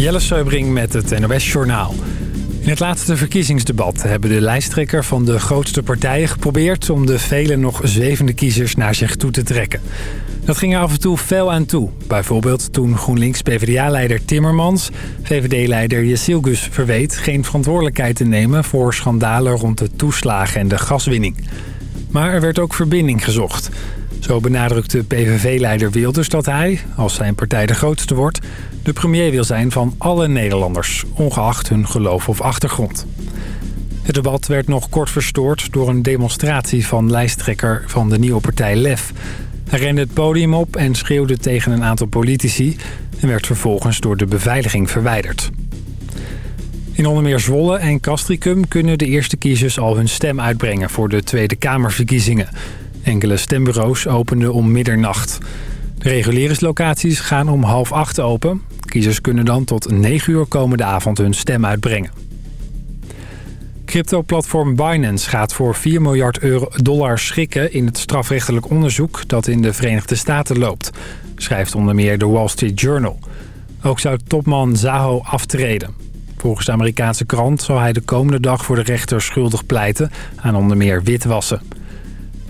Jelle Seubring met het NOS Journaal. In het laatste verkiezingsdebat hebben de lijsttrekker van de grootste partijen geprobeerd... om de vele nog zwevende kiezers naar zich toe te trekken. Dat ging er af en toe fel aan toe. Bijvoorbeeld toen GroenLinks-PVDA-leider Timmermans... VVD-leider Jezilgus verweet geen verantwoordelijkheid te nemen... voor schandalen rond de toeslagen en de gaswinning. Maar er werd ook verbinding gezocht... Zo benadrukte PVV-leider Wilders dat hij, als zijn partij de grootste wordt... de premier wil zijn van alle Nederlanders, ongeacht hun geloof of achtergrond. Het debat werd nog kort verstoord door een demonstratie van lijsttrekker van de nieuwe partij LEF. Hij rende het podium op en schreeuwde tegen een aantal politici... en werd vervolgens door de beveiliging verwijderd. In onder meer Zwolle en Castricum kunnen de eerste kiezers al hun stem uitbrengen... voor de Tweede Kamerverkiezingen... Enkele stembureaus openden om middernacht. De reguliere locaties gaan om half acht open. Kiezers kunnen dan tot 9 uur komende avond hun stem uitbrengen. Crypto-platform Binance gaat voor 4 miljard euro dollar schikken in het strafrechtelijk onderzoek dat in de Verenigde Staten loopt, schrijft onder meer de Wall Street Journal. Ook zou topman Zaho aftreden. Volgens de Amerikaanse krant zal hij de komende dag voor de rechter schuldig pleiten aan onder meer witwassen.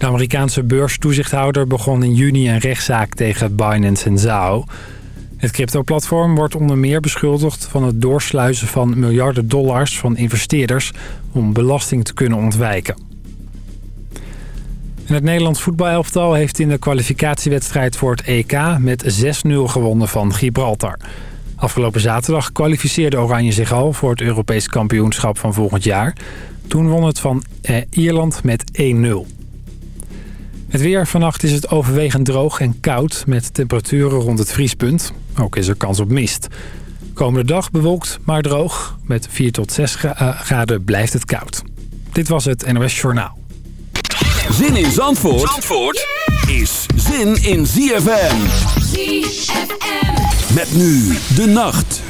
De Amerikaanse beurstoezichthouder begon in juni een rechtszaak tegen Binance en Zao. Het crypto-platform wordt onder meer beschuldigd van het doorsluizen van miljarden dollars van investeerders om belasting te kunnen ontwijken. En het Nederlands voetbalelftal heeft in de kwalificatiewedstrijd voor het EK met 6-0 gewonnen van Gibraltar. Afgelopen zaterdag kwalificeerde Oranje zich al voor het Europees kampioenschap van volgend jaar. Toen won het van eh, Ierland met 1-0. Het weer vannacht is het overwegend droog en koud met temperaturen rond het vriespunt. Ook is er kans op mist. Komende dag bewolkt, maar droog. Met 4 tot 6 eh, graden blijft het koud. Dit was het NOS Journaal. Zin in Zandvoort, Zandvoort is zin in ZFM. ZFM. Met nu de nacht.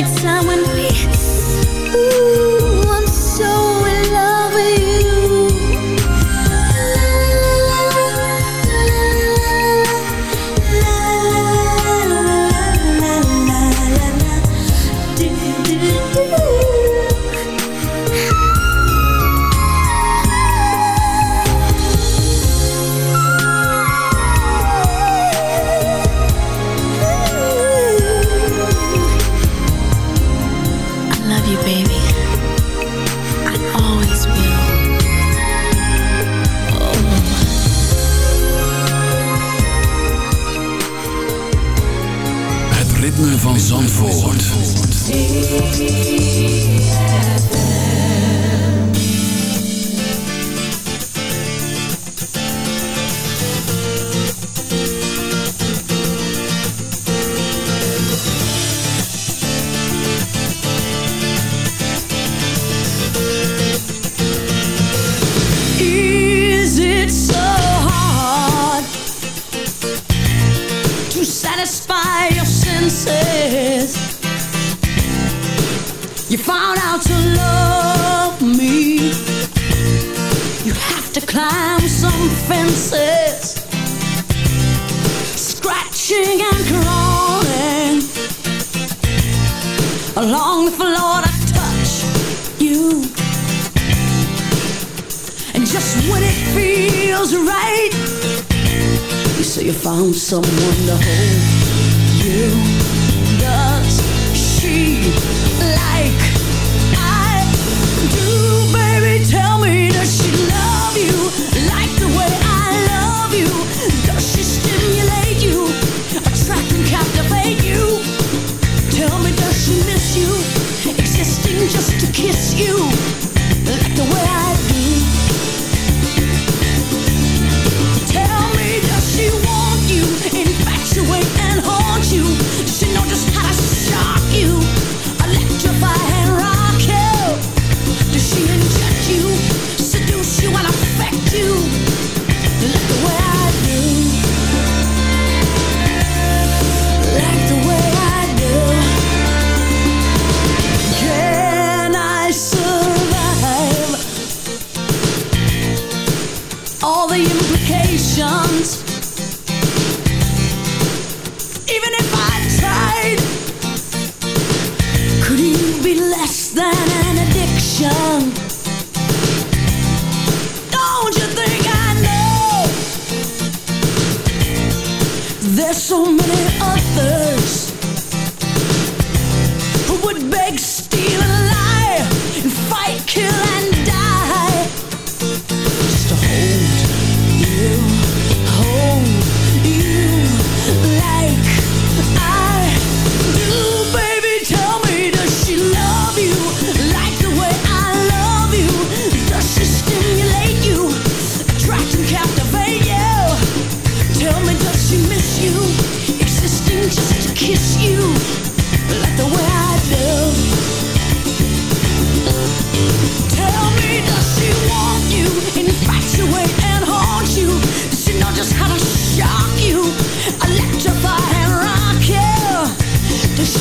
It's time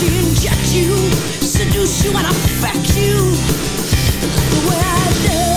inject you, seduce you and affect you like the way I do.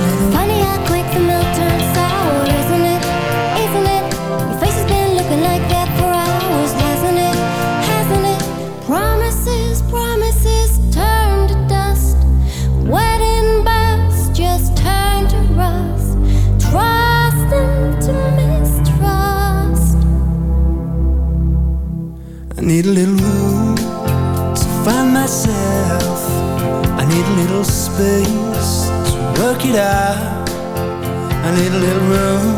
I need a little room.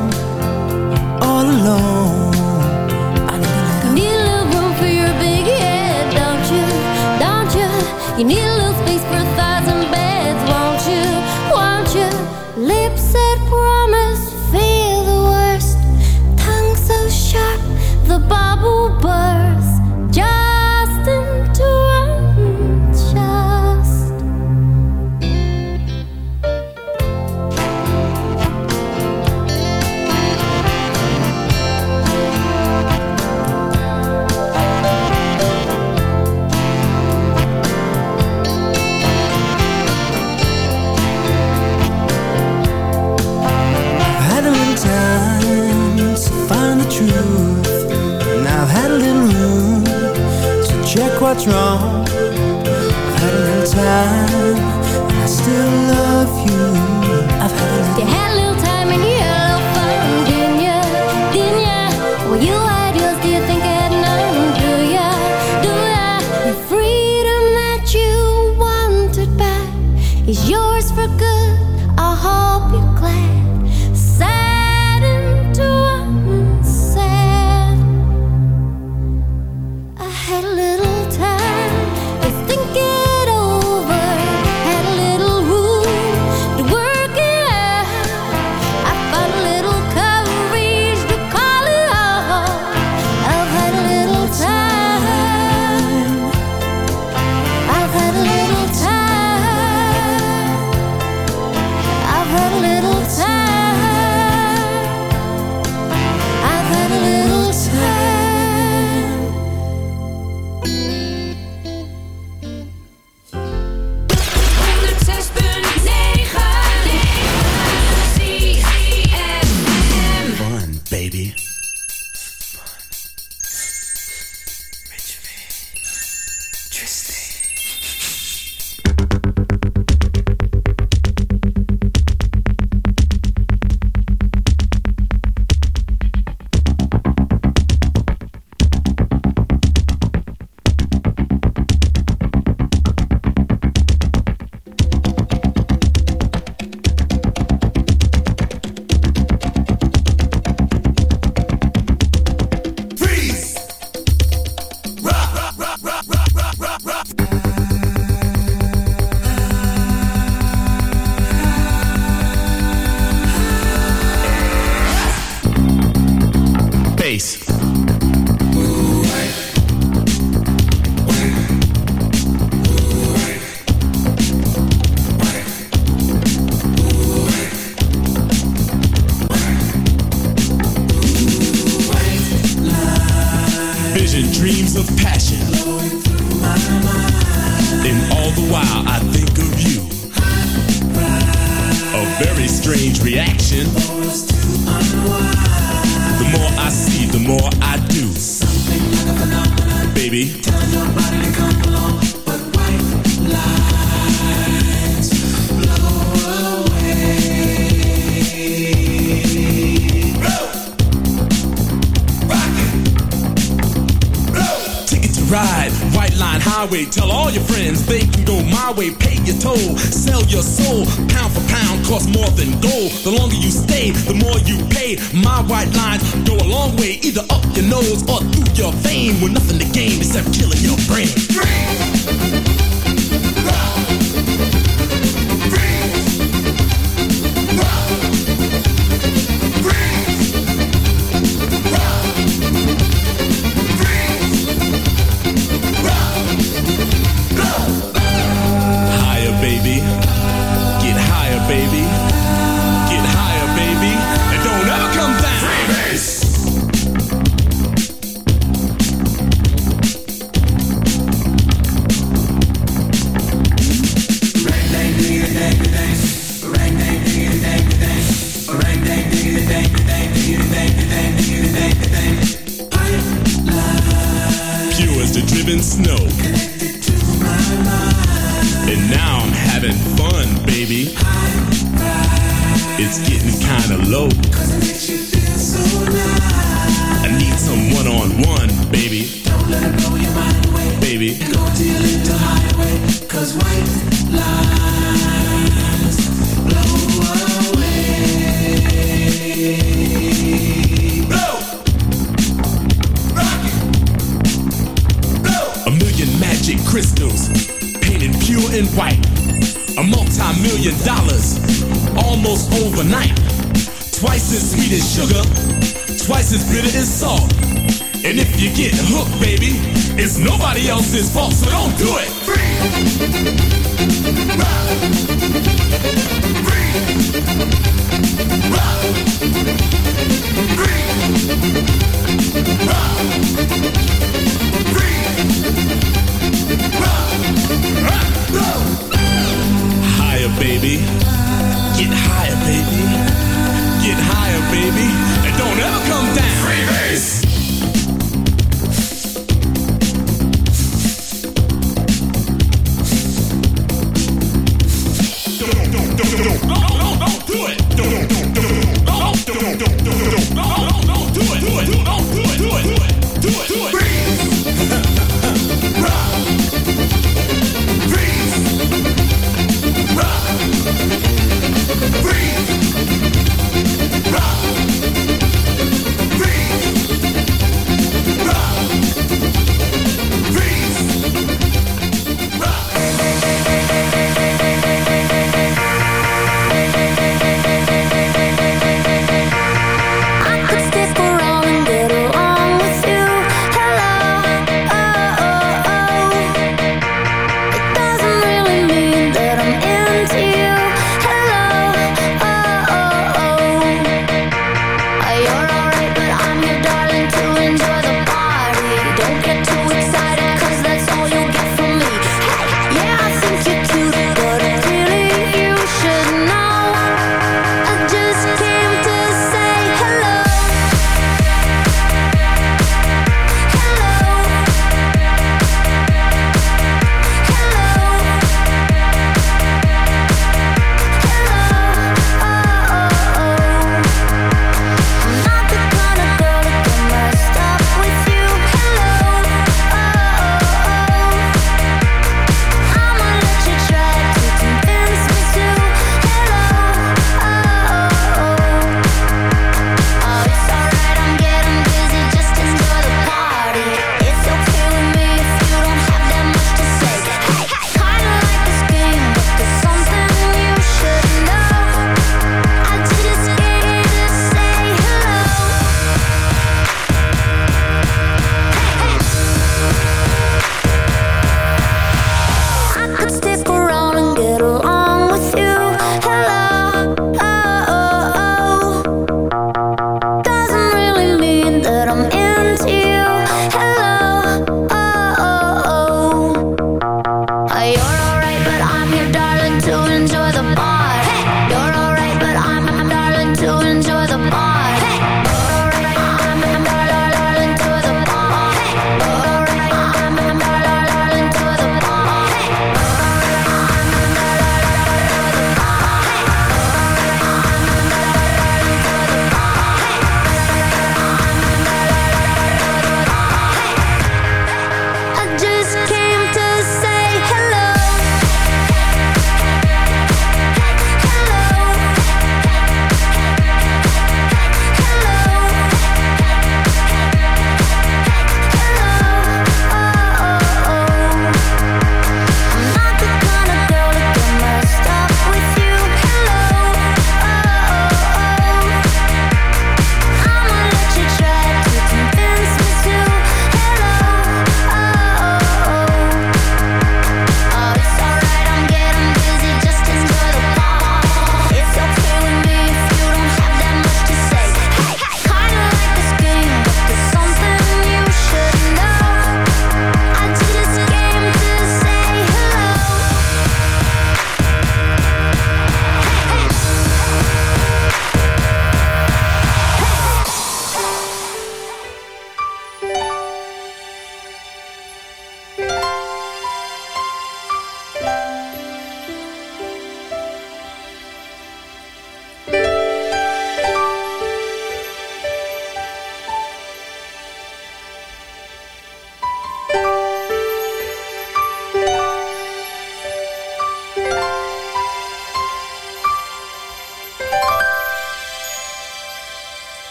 Don't, don't, don't, don't, don't, don't, do it. Don't,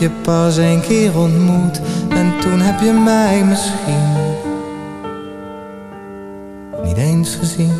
je pas een keer ontmoet en toen heb je mij misschien niet eens gezien.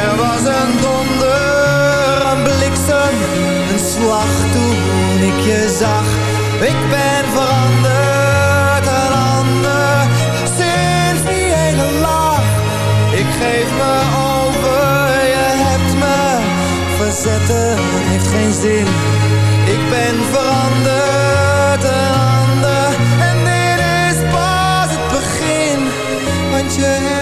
Er was een donder, een bliksem, een slag toen ik je zag Ik ben veranderd, een ander Sinds die hele lach Ik geef me zetten heeft geen zin. Ik ben veranderd, een ander. En dit is pas het begin. Want je hebt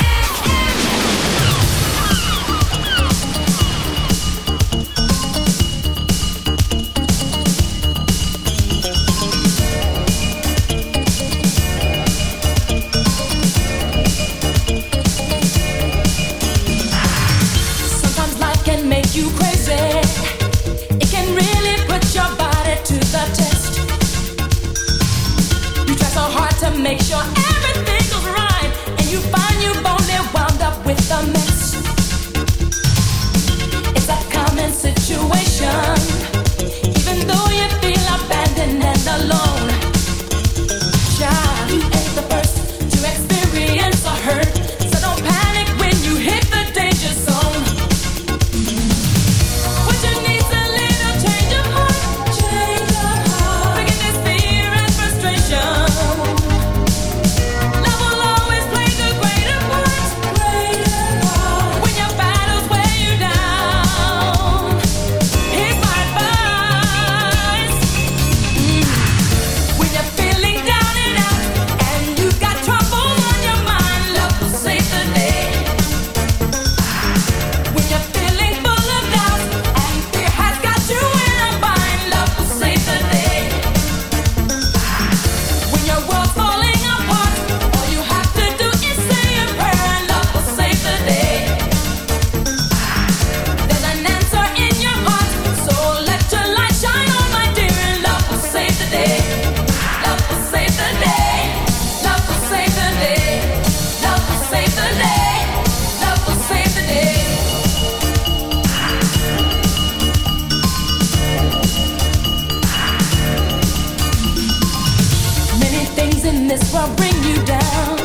this will bring you down.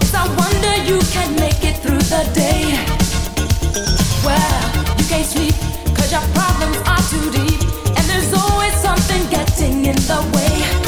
It's a wonder you can make it through the day. Well, you can't sleep, cause your problems are too deep. And there's always something getting in the way.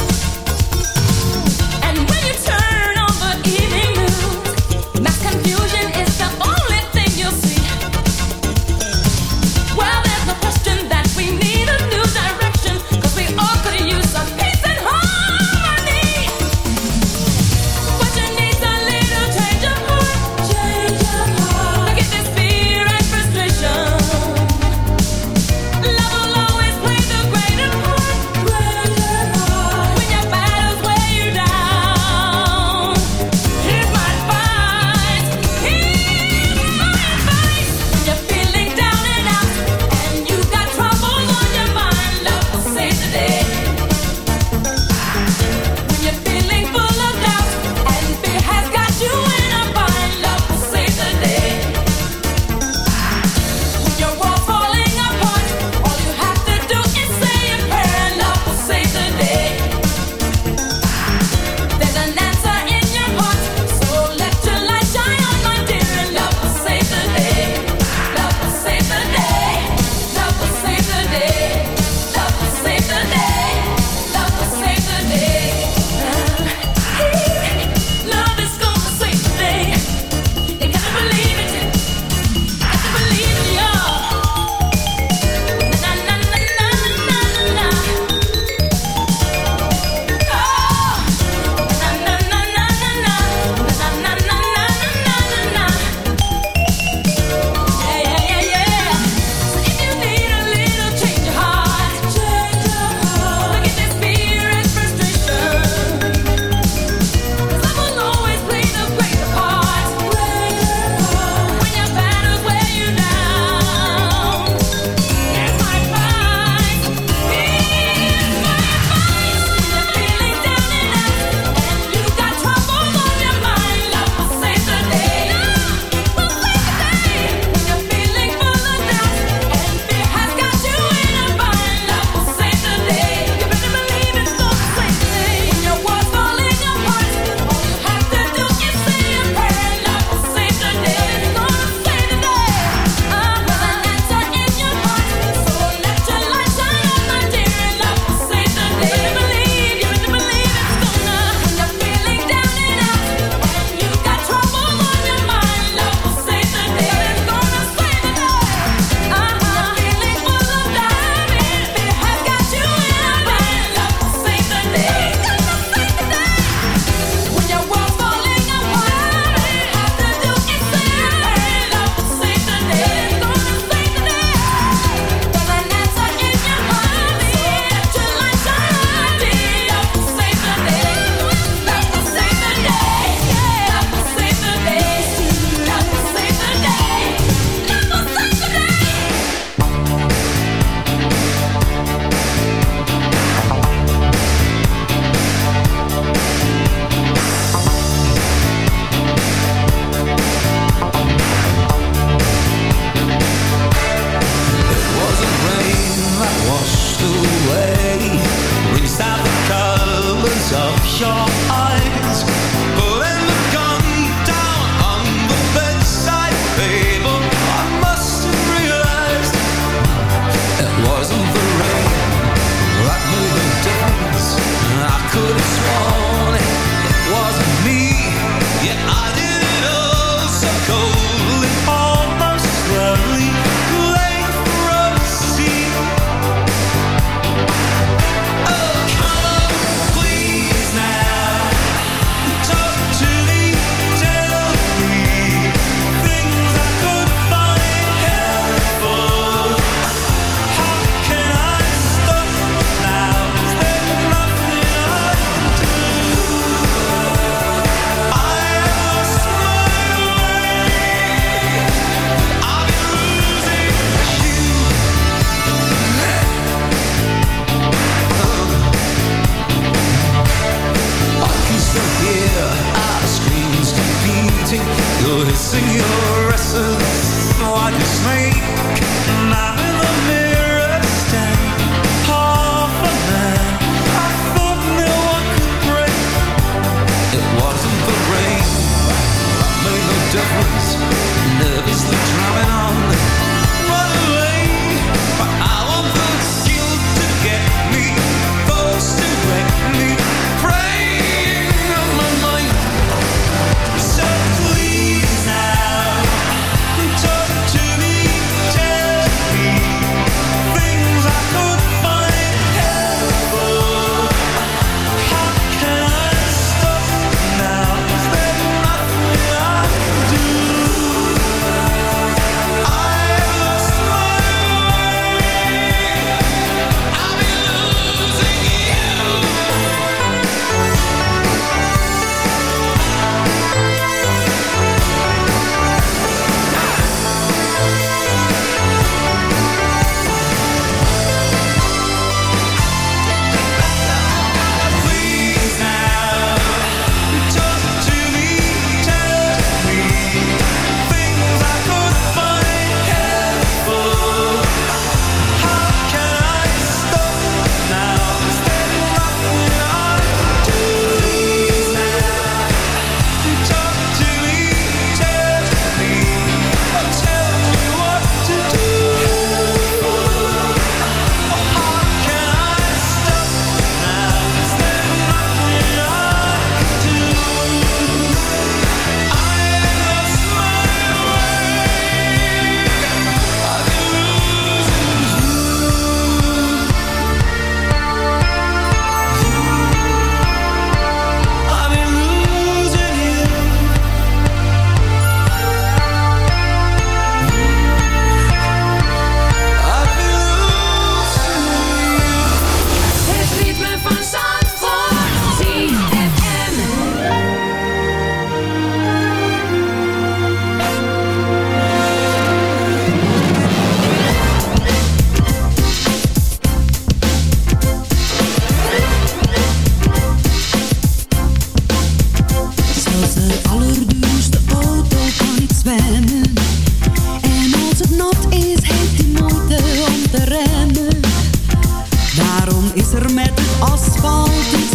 En